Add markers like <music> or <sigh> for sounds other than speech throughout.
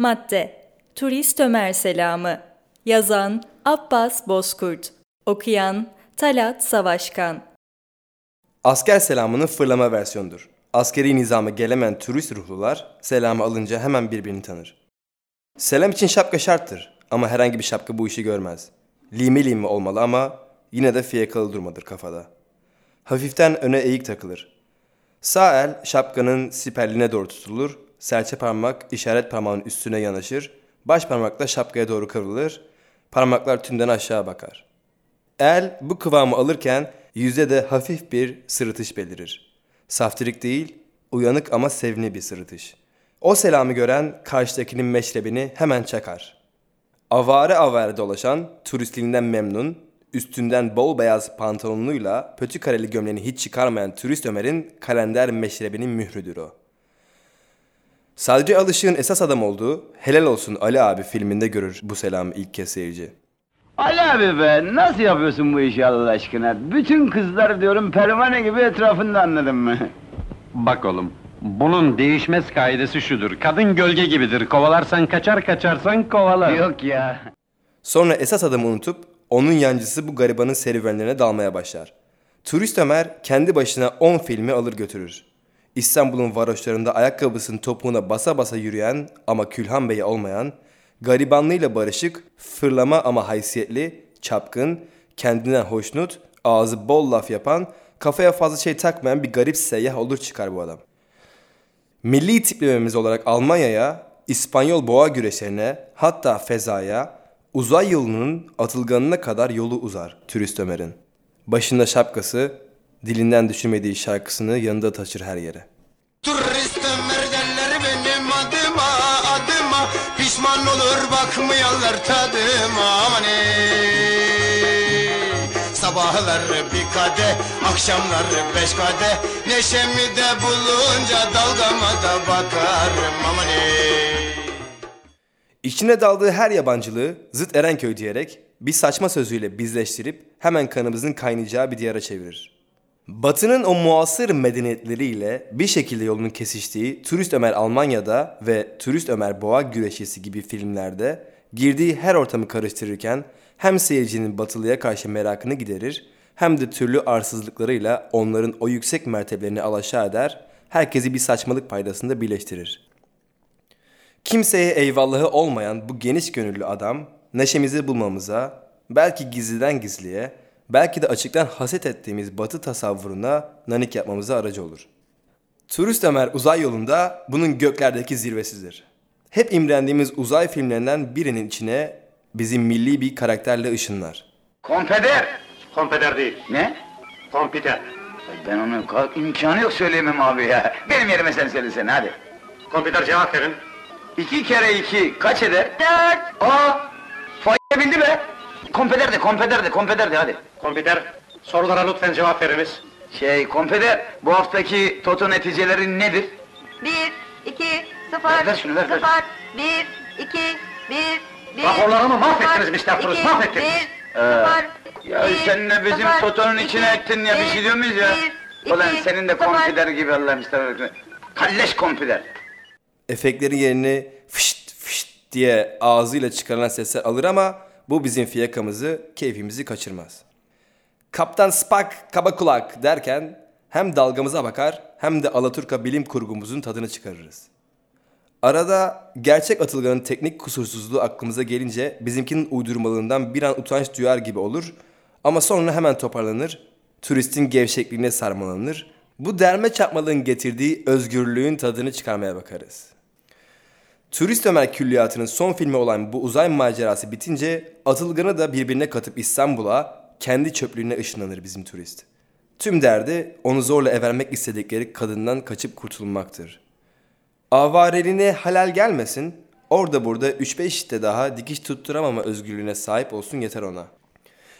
Madde Turist Ömer Selamı Yazan Abbas Bozkurt Okuyan Talat Savaşkan Asker selamının fırlama versiyonudur. Askeri nizama gelemeyen turist ruhlular selamı alınca hemen birbirini tanır. Selam için şapka şarttır ama herhangi bir şapka bu işi görmez. Limi limi olmalı ama yine de fiyakalı durmadır kafada. Hafiften öne eğik takılır. Sağ el şapkanın siperline doğru tutulur, serçe parmak işaret parmağının üstüne yanaşır, baş parmakla şapkaya doğru kıvrılır, parmaklar tümden aşağı bakar. El bu kıvamı alırken yüzde de hafif bir sırıtış belirir. Saftirik değil, uyanık ama sevimli bir sırıtış. O selamı gören karşıdakinin meşrebini hemen çakar. Avare avare dolaşan, turistliğinden memnun, üstünden bol beyaz pantolonuyla pötü kareli gömleğini hiç çıkarmayan turist Ömer'in kalender meşrebinin mührüdür o. Sadri Alışık'ın esas adam olduğu Helal Olsun Ali abi filminde görür bu selamı ilk kez seyirci. Ali abi be nasıl yapıyorsun bu işi Allah aşkına? Bütün kızlar diyorum pervane gibi etrafında anladın mı? <laughs> Bak oğlum, bunun değişmez kaidesi şudur. Kadın gölge gibidir. Kovalarsan kaçar, kaçarsan kovalar. Yok ya. Sonra esas adamı unutup onun yancısı bu garibanın serüvenlerine dalmaya başlar. Turist Ömer kendi başına 10 filmi alır götürür. İstanbul'un varoşlarında ayakkabısının topuğuna basa basa yürüyen ama Külhan Bey'i olmayan, garibanlığıyla barışık, fırlama ama haysiyetli, çapkın, kendinden hoşnut, ağzı bol laf yapan, kafaya fazla şey takmayan bir garip seyyah olur çıkar bu adam. Milli tiplememiz olarak Almanya'ya, İspanyol boğa güreşlerine, hatta fezaya, uzay yolunun atılganına kadar yolu uzar turist Ömer'in. Başında şapkası, dilinden düşürmediği şarkısını yanında taşır her yere. Turist Ömer derler benim adıma adıma. Pişman olur bakmayanlar tadıma. Aman ey. Sabahlar bir kade, akşamlar beş kade. Neşemi de bulunca dalgama da bakarım. Aman ey. İçine daldığı her yabancılığı zıt Erenköy diyerek bir saçma sözüyle bizleştirip hemen kanımızın kaynayacağı bir diyara çevirir. Batı'nın o muasır medeniyetleriyle bir şekilde yolunun kesiştiği Turist Ömer Almanya'da ve Turist Ömer Boğa Güreşesi gibi filmlerde girdiği her ortamı karıştırırken hem seyircinin batılıya karşı merakını giderir hem de türlü arsızlıklarıyla onların o yüksek mertebelerini alaşağı eder, herkesi bir saçmalık paydasında birleştirir. Kimseye eyvallahı olmayan bu geniş gönüllü adam neşemizi bulmamıza, belki gizliden gizliye, belki de açıktan haset ettiğimiz batı tasavvuruna nanik yapmamıza aracı olur. Turist Ömer uzay yolunda bunun göklerdeki zirvesidir. Hep imrendiğimiz uzay filmlerinden birinin içine bizi milli bir karakterle ışınlar. Konfeder. Kompeder değil, Ne? kompüter. Ben onu kalk imkanı yok söyleyemem abi ya. Benim yerime sen söylesene hadi. Kompüter cevap verin. İki kere iki kaç eder? Dört. Aa! Fayda bildi be. Konfeder de, konfeder de, konfeder de hadi. Kompüter, sorulara lütfen cevap veriniz. Şey, konfeder, bu haftaki toto neticeleri nedir? Bir, iki, sıfır, Ver, ver şunu, ver, ver. sıfır, bir, iki, bir, bir, Raporlarımı mahvettiniz Mr. Cruz, iki, mahvettiniz. Bir, Ee, sıfır, Ya bir, sen de bizim sıfır, totonun iki, içine ettin ya bir şey diyor muyuz ya? bir, Ulan iki, senin de sıfır. konfider gibi Allah'ım işte. Kalleş konfider. Efektlerin yerini fışt fışt diye ağzıyla çıkarılan sesler alır ama bu bizim fiyakamızı, keyfimizi kaçırmaz. Kaptan Spak kaba kulak derken hem dalgamıza bakar hem de Alaturka bilim kurgumuzun tadını çıkarırız. Arada gerçek Atılgan'ın teknik kusursuzluğu aklımıza gelince bizimkinin uydurmalığından bir an utanç duyar gibi olur ama sonra hemen toparlanır, turistin gevşekliğine sarmalanır. Bu derme çarpmalığın getirdiği özgürlüğün tadını çıkarmaya bakarız. Turist Ömer Külliyatı'nın son filmi olan bu uzay macerası bitince Atılgan'ı da birbirine katıp İstanbul'a kendi çöplüğüne ışınlanır bizim turist. Tüm derdi onu zorla evermek istedikleri kadından kaçıp kurtulmaktır. Avareliğine halal gelmesin, orada burada 3-5 işte daha dikiş tutturamama özgürlüğüne sahip olsun yeter ona.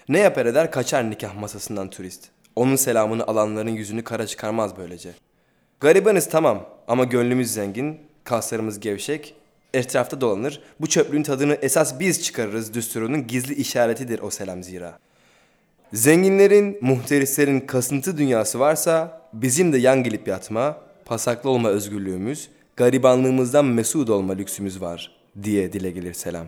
Ne yapar eder kaçar nikah masasından turist. Onun selamını alanların yüzünü kara çıkarmaz böylece. Garibanız tamam ama gönlümüz zengin, kaslarımız gevşek, etrafta dolanır. Bu çöplüğün tadını esas biz çıkarırız düsturunun gizli işaretidir o selam zira. Zenginlerin, muhterislerin kasıntı dünyası varsa bizim de yan gelip yatma, pasaklı olma özgürlüğümüz, garibanlığımızdan mesut olma lüksümüz var diye dile gelir selam.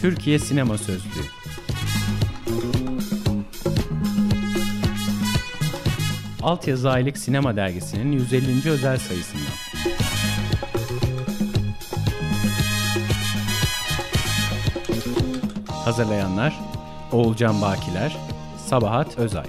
Türkiye Sinema Sözlüğü Altyazı Aylık Sinema Dergisi'nin 150. özel sayısından. Hazırlayanlar Oğulcan Bakiler, Sabahat Özay.